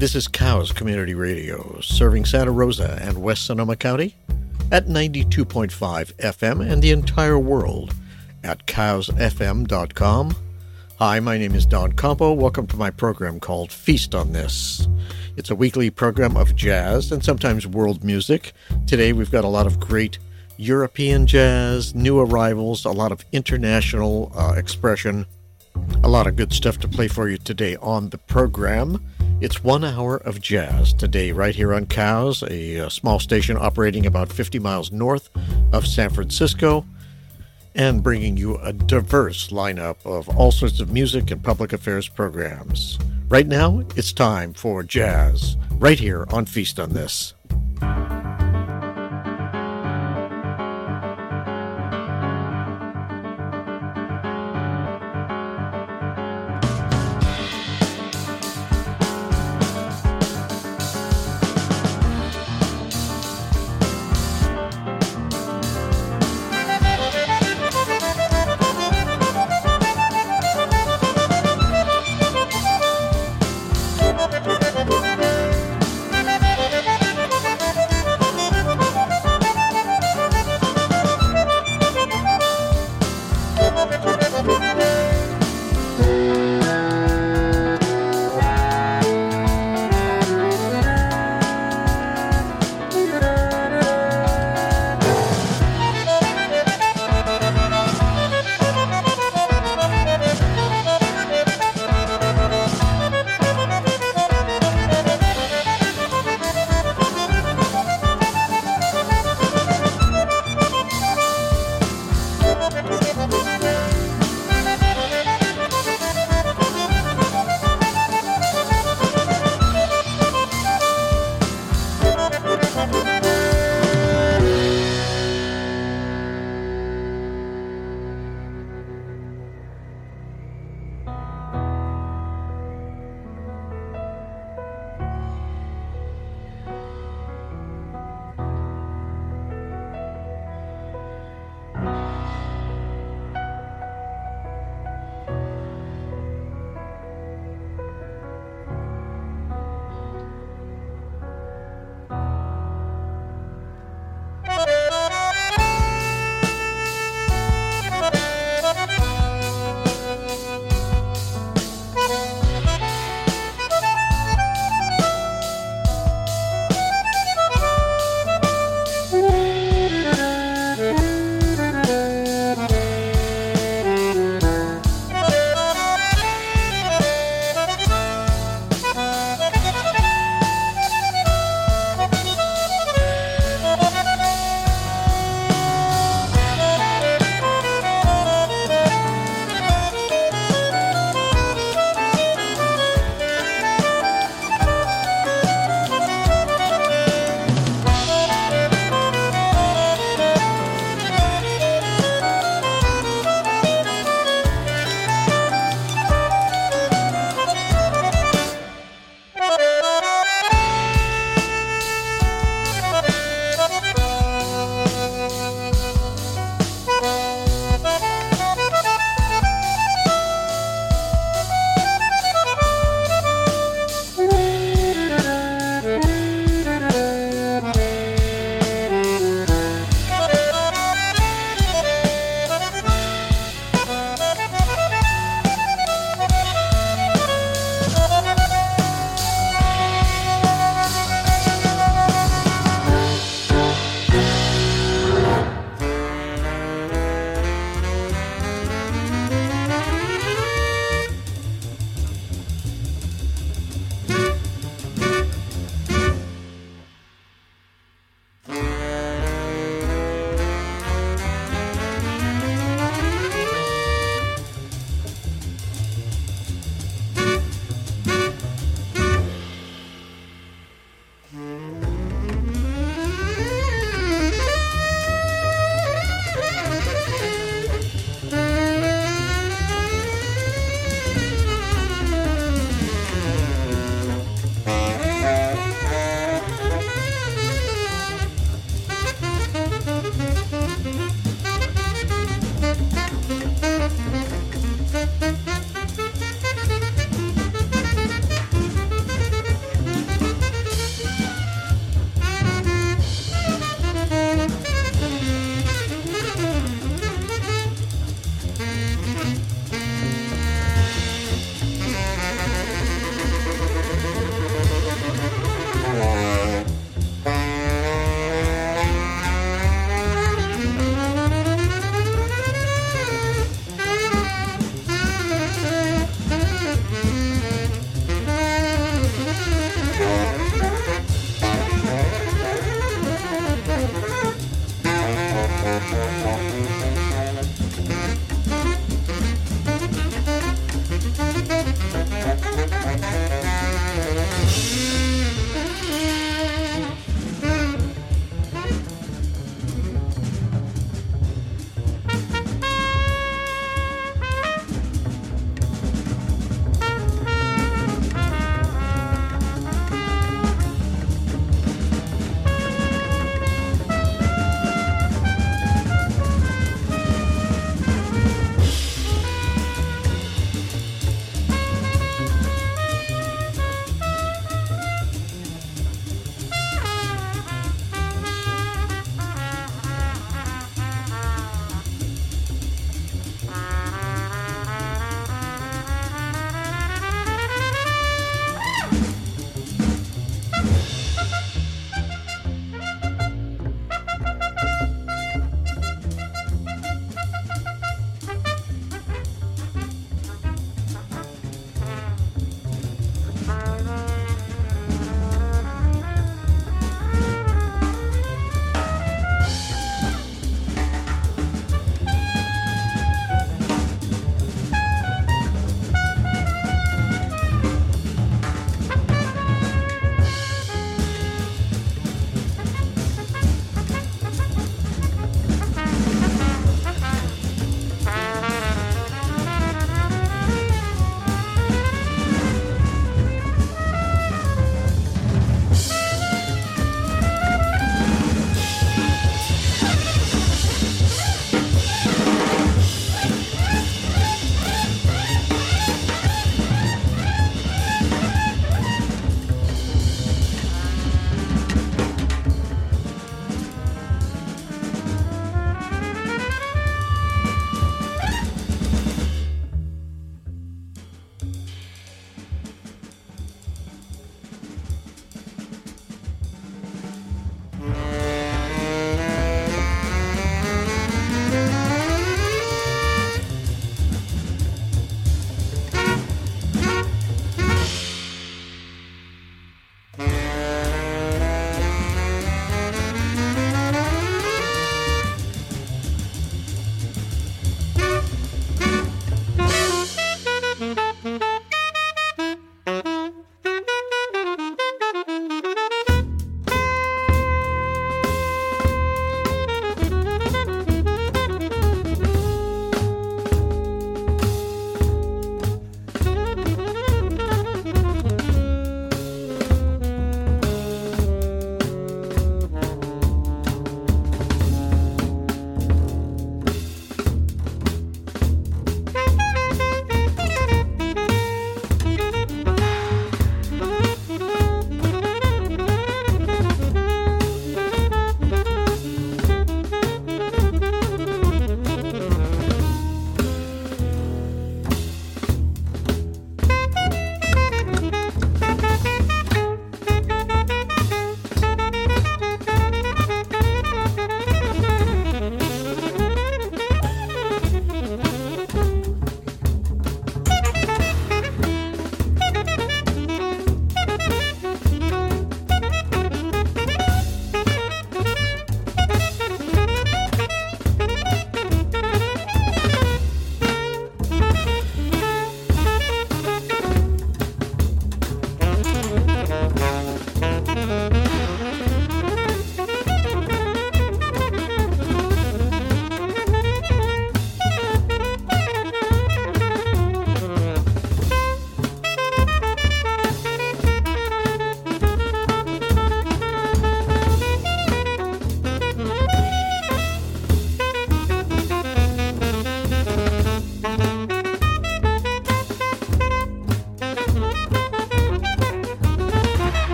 This is KOWS Community Radio, serving Santa Rosa and West Sonoma County at 92.5 FM and the entire world at kowsfm.com. Hi, my name is Don Campo. Welcome to my program called Feast on This. It's a weekly program of jazz and sometimes world music. Today we've got a lot of great European jazz, new arrivals, a lot of international uh, expression, a lot of good stuff to play for you today on the program. It's one hour of jazz today, right here on KOWS, a, a, small station operating about 50 miles north of San Francisco, and bringing you a diverse lineup of all sorts of music and public affairs programs. Right now, it's time for jazz, right here on Feast on This.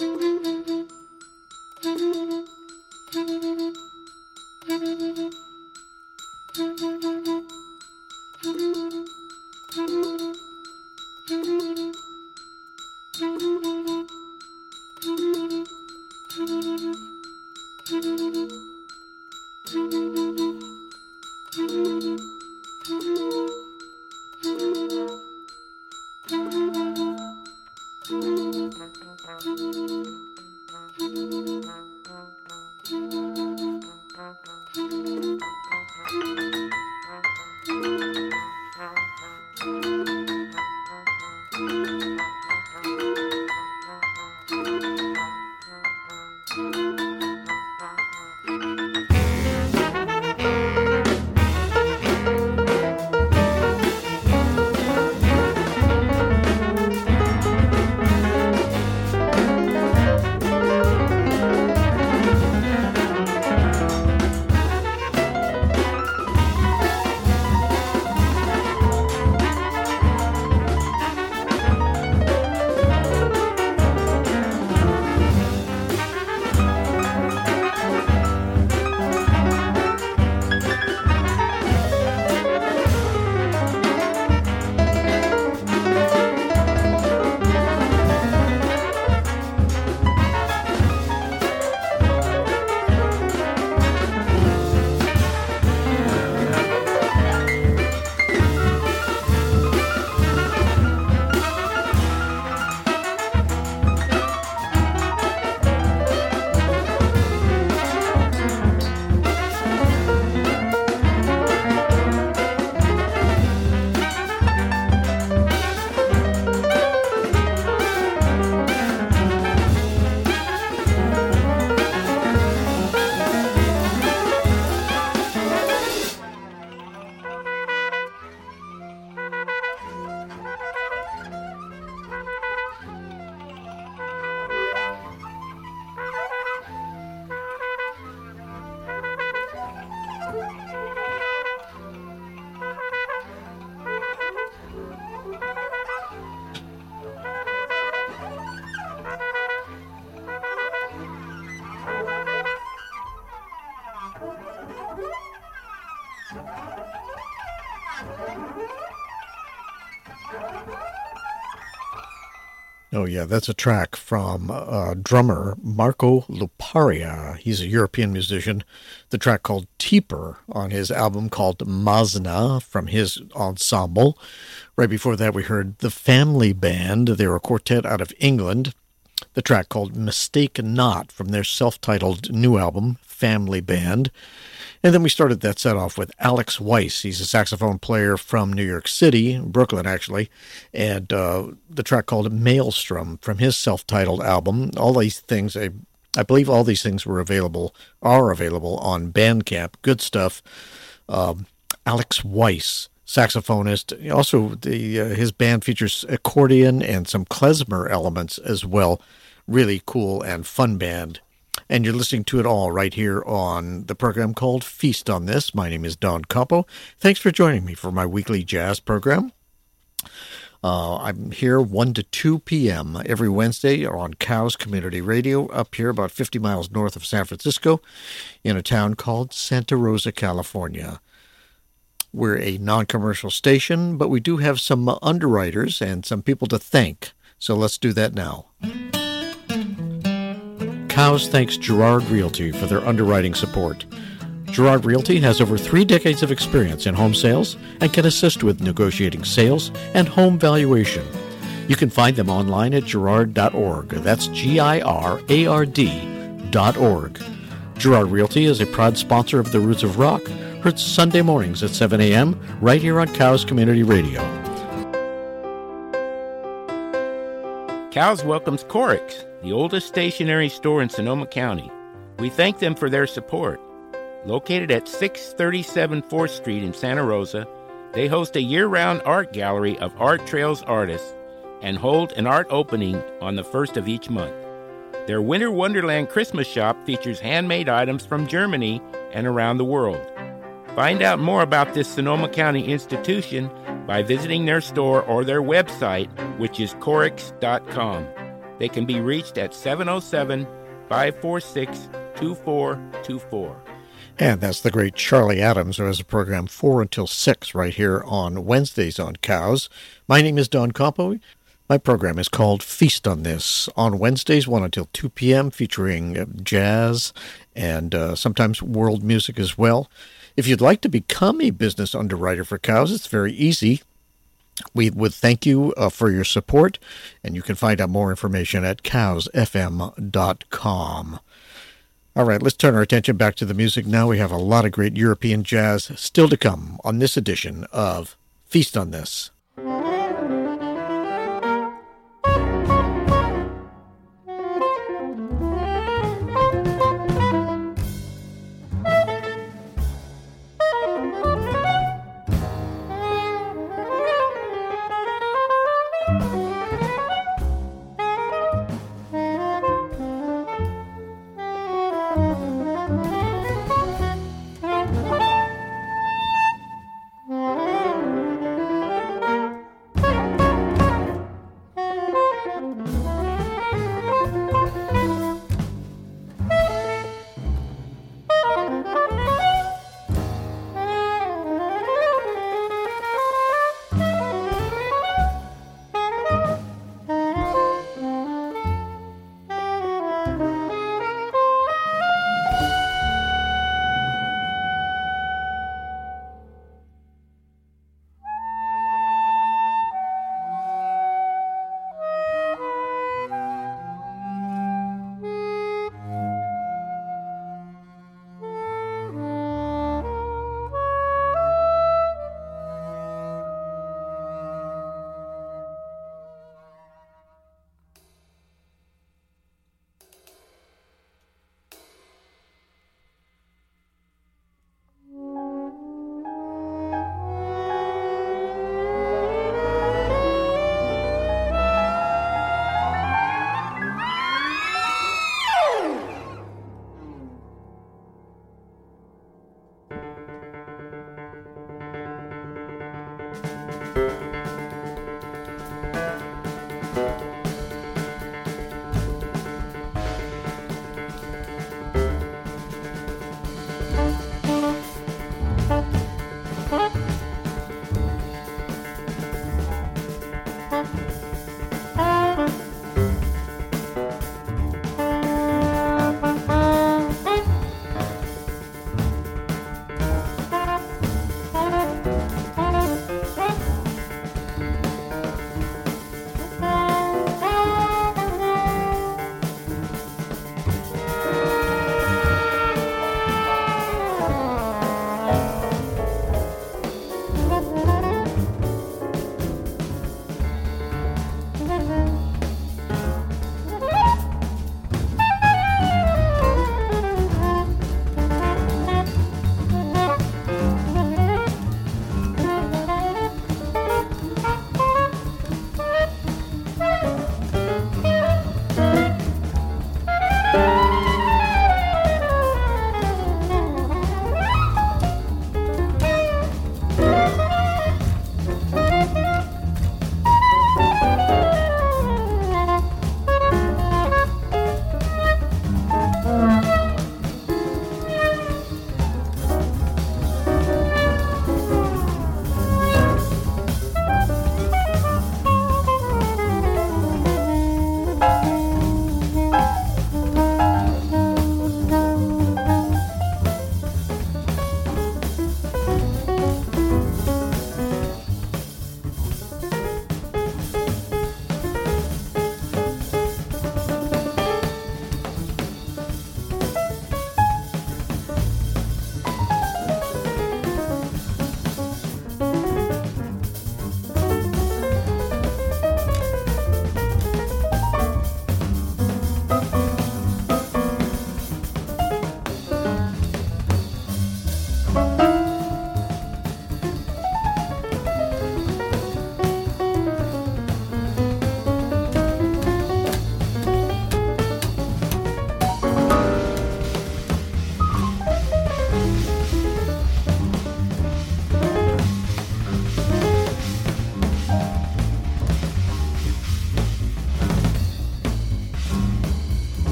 Oh, yeah, that's a track from uh, drummer Marco Luparia. He's a European musician. The track called Teeper on his album called Mazna from his ensemble. Right before that, we heard The Family Band. They're a quartet out of England. The track called Mistake Not from their self titled new album, Family Band. And then we started that set off with Alex Weiss. He's a saxophone player from New York City, Brooklyn actually, and uh, the track called Maelstrom from his self-titled album. All these things, I, I believe, all these things were available, are available on Bandcamp. Good stuff. Um, Alex Weiss, saxophonist. Also, the uh, his band features accordion and some klezmer elements as well. Really cool and fun band and you're listening to it all right here on the program called Feast on This. My name is Don Campo. Thanks for joining me for my weekly jazz program. Uh, I'm here 1 to 2 p.m. every Wednesday on KOWS Community Radio up here about 50 miles north of San Francisco in a town called Santa Rosa, California. We're a non commercial station, but we do have some underwriters and some people to thank. So let's do that now. KOWS thanks Girard Realty for their underwriting support. Girard Realty has over three decades of experience in home sales and can assist with negotiating sales and home valuation. You can find them online at girard.org. That's G I R A R D.org. Girard Realty is a proud sponsor of the Roots of Rock, heard Sunday mornings at 7 a.m. right here on KOWS Community Radio. KOWS welcomes Corrick's, the oldest stationery store in Sonoma County. We thank them for their support. Located at 637 4th Street in Santa Rosa, they host a year round art gallery of Art Trails artists and hold an art opening on the first of each month. Their Winter Wonderland Christmas shop features handmade items from Germany and around the world. Find out more about this Sonoma County institution by visiting their store or their website, which is corricks.com. They can be reached at 707 546 2424. And that's the great Charlie Adams, who has a program 4 until 6 right here on Wednesdays on KOWS. My name is Don Campo. My program is called Feast on This on Wednesdays, 1 until 2 p.m., featuring jazz and uh, sometimes world music as well. If you'd like to become a business underwriter for KOWS, it's very easy. We would thank you uh, for your support, and you can find out more information at kowsfm.com. All right, let's turn our attention back to the music now. We have a lot of great European jazz still to come on this edition of Feast on This.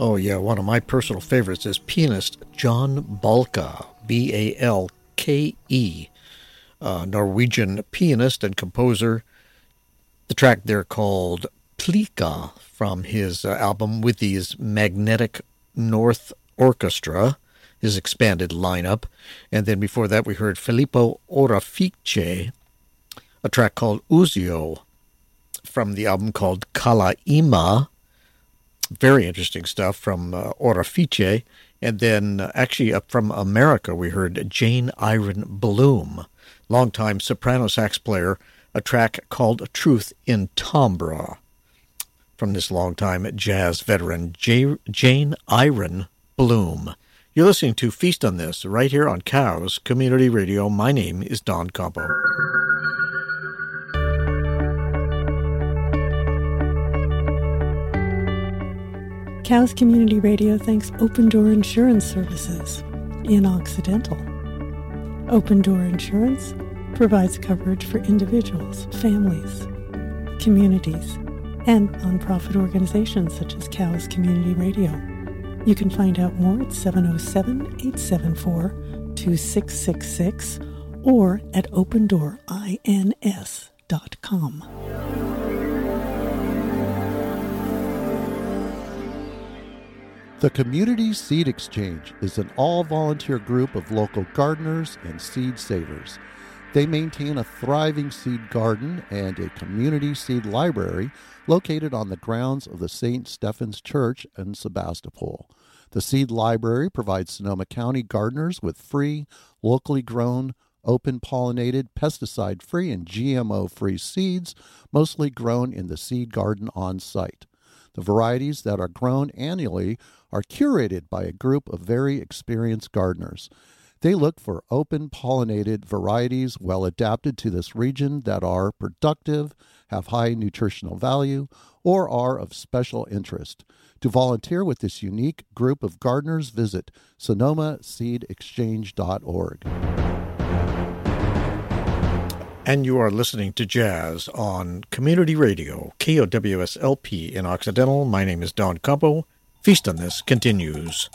Oh, yeah, one of my personal favorites is pianist Jon Balke, B A L K E, Norwegian pianist and composer. The track there called Plika from his uh, album with his Magnetic North Orchestra, his expanded lineup. And then before that, we heard Filippo Orafice, a track called Uzio from the album called Kalaima very interesting stuff from uh, Orafice. And then, uh, actually, up from America, we heard Jane Ira Bloom, longtime soprano sax player, a track called Truth in Timbre from this longtime jazz veteran, J- Jane Ira Bloom. You're listening to Feast on This right here on KOWS Community Radio. My name is Don Campau. KOWS Community Radio thanks Open Door Insurance Services in Occidental. Open Door Insurance provides coverage for individuals, families, communities, and nonprofit organizations such as KOWS Community Radio. You can find out more at 707 874 2666 or at opendoorins.com. The Community Seed Exchange is an all volunteer group of local gardeners and seed savers. They maintain a thriving seed garden and a community seed library located on the grounds of the St. Stephen's Church in Sebastopol. The seed library provides Sonoma County gardeners with free, locally grown, open pollinated, pesticide free, and GMO free seeds, mostly grown in the seed garden on site. The varieties that are grown annually are curated by a group of very experienced gardeners. They look for open pollinated varieties well adapted to this region that are productive, have high nutritional value, or are of special interest. To volunteer with this unique group of gardeners, visit sonomaseedexchange.org. And you are listening to Jazz on Community Radio, KOWSLP in Occidental. My name is Don Campau. Feast on This continues.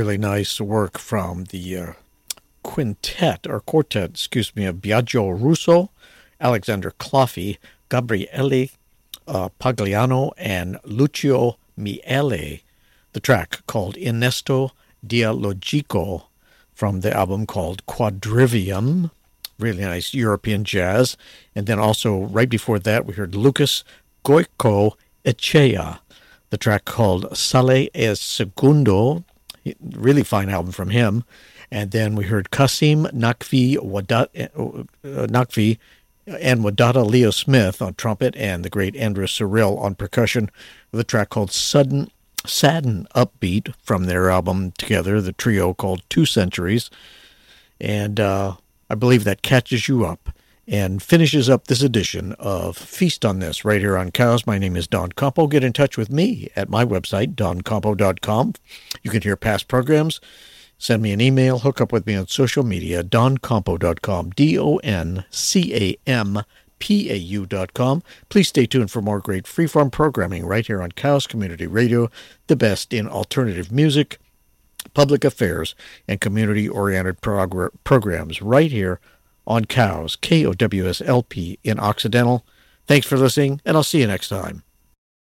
Really nice work from the uh, quintet or quartet, excuse me, of Biagio Russo, Alexander Cloffy, Gabriele uh, Pagliano, and Lucio Miele. The track called Innesto Dialogico from the album called Quadrivium. Really nice European jazz. And then also, right before that, we heard Lucas Goico Echea, the track called Sale e Segundo. Really fine album from him. And then we heard Qasim Naqvi, Wadat, uh, and Wadada Leo Smith on trumpet and the great Andrew Cyrille on percussion with a track called Sudden Sadden Upbeat from their album together, the trio called Two Centuries. And uh, I believe that catches you up and finishes up this edition of Feast on This right here on KOWS. My name is Don Campau. Get in touch with me at my website, doncampau.com. You can hear past programs. Send me an email, hook up with me on social media, doncampau.com, D O N C A M P A U.com. Please stay tuned for more great freeform programming right here on KOWS Community Radio, the best in alternative music, public affairs, and community oriented prog- programs right here on KOWS, K O W S L P in Occidental. Thanks for listening, and I'll see you next time.